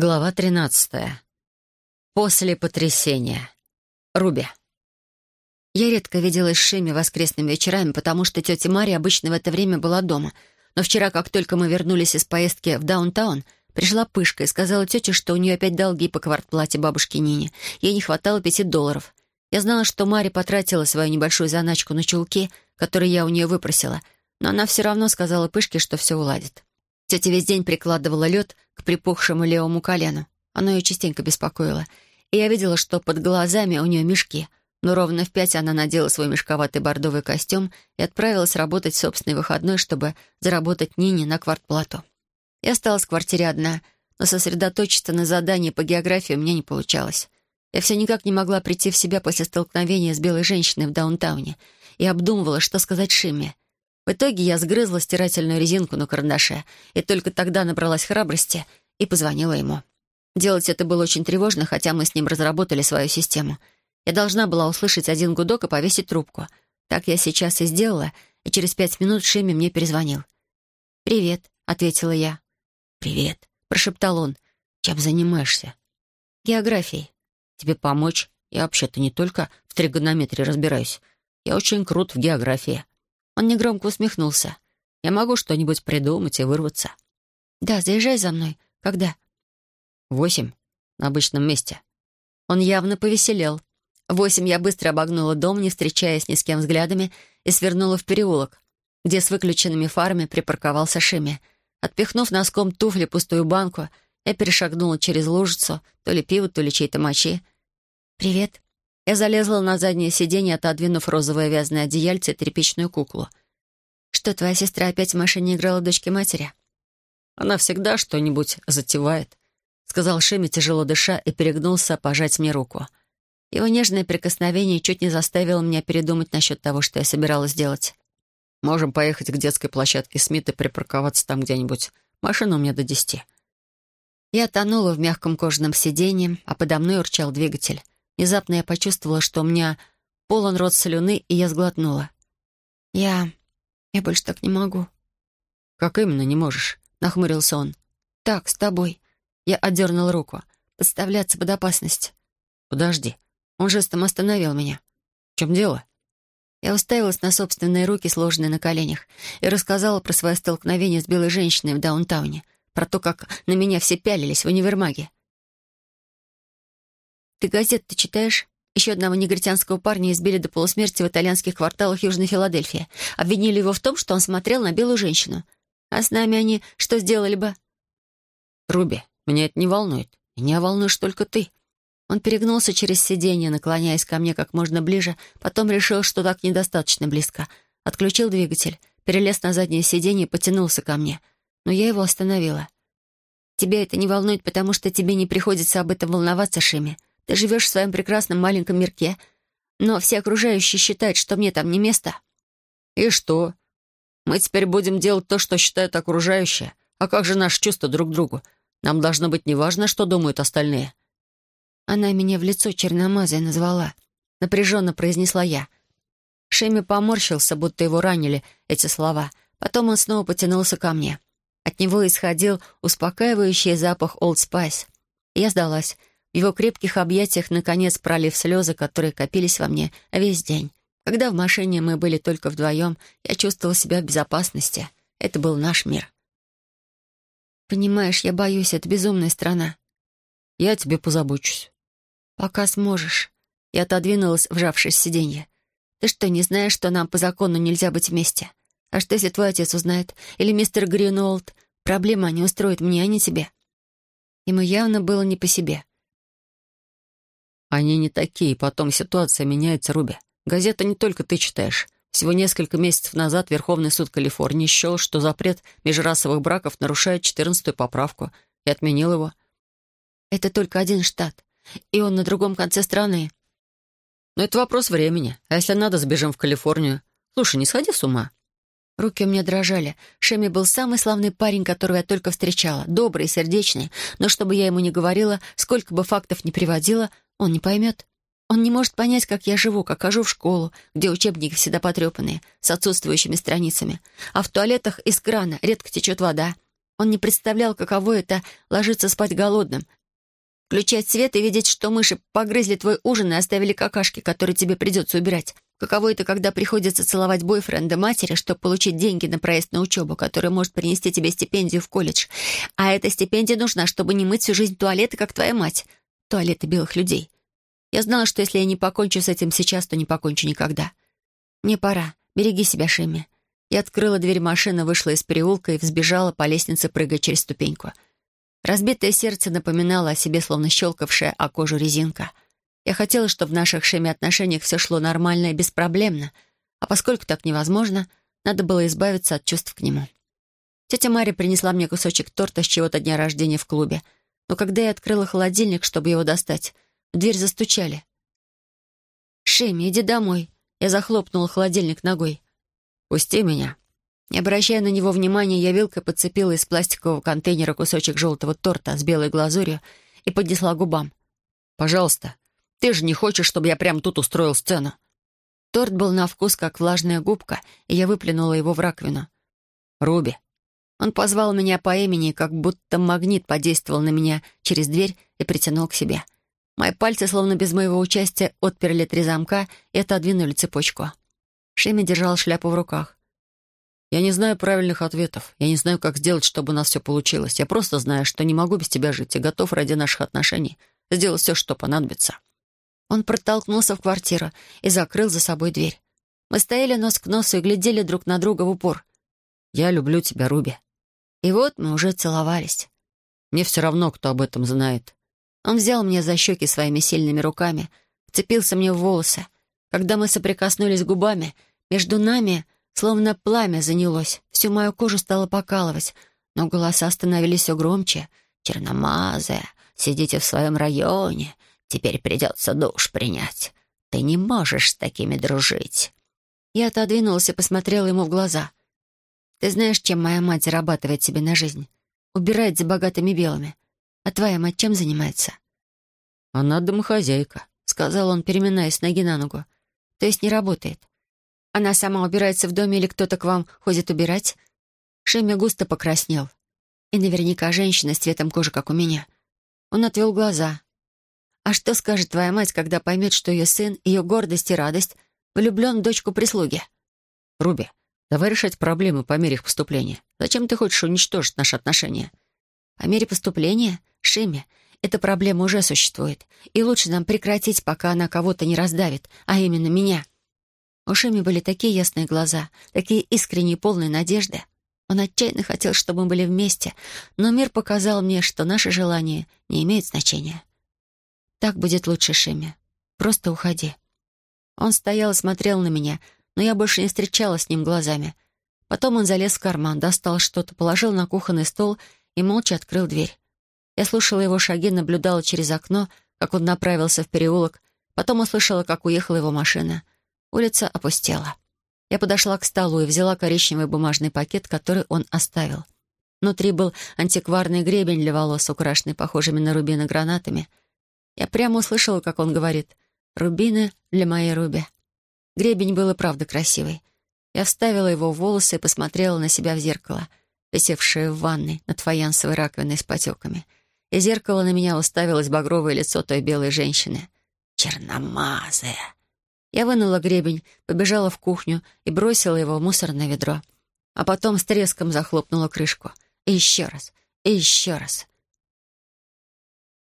Глава 13. После потрясения. Руби. Я редко виделась с Шими воскресными вечерами, потому что тетя Мария обычно в это время была дома. Но вчера, как только мы вернулись из поездки в даунтаун, пришла Пышка и сказала тете, что у нее опять долги по квартплате бабушки Нине. Ей не хватало пяти долларов. Я знала, что Мария потратила свою небольшую заначку на чулки, которые я у нее выпросила, но она все равно сказала Пышке, что все уладит. Тетя весь день прикладывала лед к припухшему левому колену. Оно ее частенько беспокоило. И я видела, что под глазами у нее мешки. Но ровно в пять она надела свой мешковатый бордовый костюм и отправилась работать в собственный выходной, чтобы заработать Нине на квартплату. Я осталась в квартире одна, но сосредоточиться на задании по географии у меня не получалось. Я все никак не могла прийти в себя после столкновения с белой женщиной в даунтауне и обдумывала, что сказать Шимме — в итоге я сгрызла стирательную резинку на карандаше и только тогда набралась храбрости и позвонила ему. Делать это было очень тревожно, хотя мы с ним разработали свою систему. Я должна была услышать один гудок и повесить трубку. Так я сейчас и сделала, и через пять минут Шими мне перезвонил. «Привет», — ответила я. «Привет», — прошептал он. «Чем занимаешься?» «Географией». «Тебе помочь? Я вообще-то не только в тригонометрии разбираюсь. Я очень крут в географии». Он негромко усмехнулся. «Я могу что-нибудь придумать и вырваться». «Да, заезжай за мной. Когда?» «Восемь. На обычном месте». Он явно повеселел. восемь я быстро обогнула дом, не встречаясь ни с кем взглядами, и свернула в переулок, где с выключенными фарами припарковался Шими. Отпихнув носком туфли пустую банку, я перешагнула через лужицу, то ли пиво, то ли чьей-то мочи. «Привет», я залезла на заднее сиденье, отодвинув розовое вязаное одеяльце и тряпичную куклу. «Что, твоя сестра опять в машине играла дочке матери?» «Она всегда что-нибудь затевает», — сказал Шими, тяжело дыша, и перегнулся пожать мне руку. Его нежное прикосновение чуть не заставило меня передумать насчет того, что я собиралась делать. «Можем поехать к детской площадке Смит и припарковаться там где-нибудь. Машина у меня до десяти». Я тонула в мягком кожаном сиденье, а подо мной урчал двигатель. Внезапно я почувствовала, что у меня полон рот слюны, и я сглотнула. «Я... я больше так не могу». «Как именно не можешь?» — нахмурился он. «Так, с тобой». Я отдернул руку. «Подставляться под опасность». «Подожди». Он жестом остановил меня. «В чем дело?» Я уставилась на собственные руки, сложенные на коленях, и рассказала про свое столкновение с белой женщиной в даунтауне, про то, как на меня все пялились в универмаге. «Ты газет-то читаешь?» Еще одного негритянского парня избили до полусмерти в итальянских кварталах Южной Филадельфии. Обвинили его в том, что он смотрел на белую женщину. А с нами они что сделали бы? «Руби, меня это не волнует. Меня волнуешь только ты». Он перегнулся через сиденье, наклоняясь ко мне как можно ближе, потом решил, что так недостаточно близко. Отключил двигатель, перелез на заднее сиденье и потянулся ко мне. Но я его остановила. «Тебя это не волнует, потому что тебе не приходится об этом волноваться, Шими. Ты живешь в своем прекрасном маленьком мирке, но все окружающие считают, что мне там не место». «И что? Мы теперь будем делать то, что считают окружающие. А как же наши чувства друг к другу? Нам должно быть неважно, что думают остальные». Она меня в лицо черномазой назвала. Напряженно произнесла я. Шеми поморщился, будто его ранили эти слова. Потом он снова потянулся ко мне. От него исходил успокаивающий запах Old Spice. Я сдалась. В его крепких объятиях, наконец, пролив слезы, которые копились во мне весь день. Когда в машине мы были только вдвоем, я чувствовала себя в безопасности. Это был наш мир. «Понимаешь, я боюсь, это безумная страна». «Я тебе позабочусь». «Пока сможешь». Я отодвинулась, вжавшись в сиденье. «Ты что, не знаешь, что нам по закону нельзя быть вместе? А что, если твой отец узнает? Или мистер Гринолд? Проблема не устроит мне, а не тебе». Ему явно было не по себе. Они не такие, потом ситуация меняется, Руби. Газета не только ты читаешь. Всего несколько месяцев назад Верховный суд Калифорнии счел, что запрет межрасовых браков нарушает 14-ю поправку, и отменил его. Это только один штат, и он на другом конце страны. Но это вопрос времени. А если надо, сбежим в Калифорнию. Слушай, не сходи с ума. Руки у меня дрожали. Шеми был самый славный парень, которого я только встречала. Добрый, сердечный. Но чтобы я ему не говорила, сколько бы фактов не приводила, он не поймет. Он не может понять, как я живу, как хожу в школу, где учебники всегда потрепанные, с отсутствующими страницами. А в туалетах из крана редко течет вода. Он не представлял, каково это — ложиться спать голодным, включать свет и видеть, что мыши погрызли твой ужин и оставили какашки, которые тебе придется убирать. Каково это, когда приходится целовать бойфренда матери, чтобы получить деньги на проезд на учебу, который может принести тебе стипендию в колледж. А эта стипендия нужна, чтобы не мыть всю жизнь туалеты, как твоя мать. Туалеты белых людей. Я знала, что если я не покончу с этим сейчас, то не покончу никогда. Мне пора. Береги себя, Шимми. Я открыла дверь машины, вышла из переулка и взбежала по лестнице, прыгая через ступеньку. Разбитое сердце напоминало о себе, словно щелкавшая о кожу резинка — я хотела, чтобы в наших Шеме отношениях все шло нормально и беспроблемно, а поскольку так невозможно, надо было избавиться от чувств к нему. Тетя Мария принесла мне кусочек торта с чего-то дня рождения в клубе, но когда я открыла холодильник, чтобы его достать, в дверь застучали. «Шеми, иди домой!» Я захлопнула холодильник ногой. «Пусти меня!» Не обращая на него внимания, я вилкой подцепила из пластикового контейнера кусочек желтого торта с белой глазурью и поднесла губам. «Пожалуйста, ты же не хочешь, чтобы я прямо тут устроил сцену?» Торт был на вкус, как влажная губка, и я выплюнула его в раковину. «Руби». Он позвал меня по имени, как будто магнит подействовал на меня через дверь и притянул к себе. Мои пальцы, словно без моего участия, отперли три замка и отодвинули цепочку. Шеми держал шляпу в руках. «Я не знаю правильных ответов. Я не знаю, как сделать, чтобы у нас все получилось. Я просто знаю, что не могу без тебя жить и готов ради наших отношений сделать все, что понадобится». Он протолкнулся в квартиру и закрыл за собой дверь. Мы стояли нос к носу и глядели друг на друга в упор. «Я люблю тебя, Руби». И вот мы уже целовались. Мне все равно, кто об этом знает. Он взял меня за щеки своими сильными руками, вцепился мне в волосы. Когда мы соприкоснулись губами, между нами словно пламя занялось. Всю мою кожу стало покалывать, но голоса становились все громче. «Черномазая, сидите в своем районе, Теперь придется душ принять. Ты не можешь с такими дружить». Я отодвинулась и посмотрела ему в глаза. «Ты знаешь, чем моя мать зарабатывает себе на жизнь? Убирает за богатыми белыми. А твоя мать чем занимается?» «Она домохозяйка», — сказал он, переминаясь ноги на ногу. «То есть не работает? Она сама убирается в доме или кто-то к вам ходит убирать?» Шеми густо покраснел. И наверняка женщина с цветом кожи, как у меня. Он отвел глаза. А что скажет твоя мать, когда поймет, что ее сын, ее гордость и радость, влюблен в дочку прислуги? Руби, давай решать проблемы по мере их поступления. Зачем ты хочешь уничтожить наши отношения? По мере поступления? Шиме, эта проблема уже существует. И лучше нам прекратить, пока она кого-то не раздавит, а именно меня. У Шими были такие ясные глаза, такие искренние, полные надежды. Он отчаянно хотел, чтобы мы были вместе, но мир показал мне, что наши желания не имеют значения. «Так будет лучше, Шими. Просто уходи». Он стоял и смотрел на меня, но я больше не встречала с ним глазами. Потом он залез в карман, достал что-то, положил на кухонный стол и молча открыл дверь. Я слушала его шаги, наблюдала через окно, как он направился в переулок, потом услышала, как уехала его машина. Улица опустела. Я подошла к столу и взяла коричневый бумажный пакет, который он оставил. Внутри был антикварный гребень для волос, украшенный похожими на рубины гранатами — я прямо услышала, как он говорит «Рубины для моей Руби». Гребень был и правда красивый. Я вставила его в волосы и посмотрела на себя в зеркало, висевшее в ванной над фаянсовой раковиной с потеками. И зеркало на меня уставилось багровое лицо той белой женщины. Черномазая. Я вынула гребень, побежала в кухню и бросила его в мусорное ведро. А потом с треском захлопнула крышку. И еще раз, и еще раз.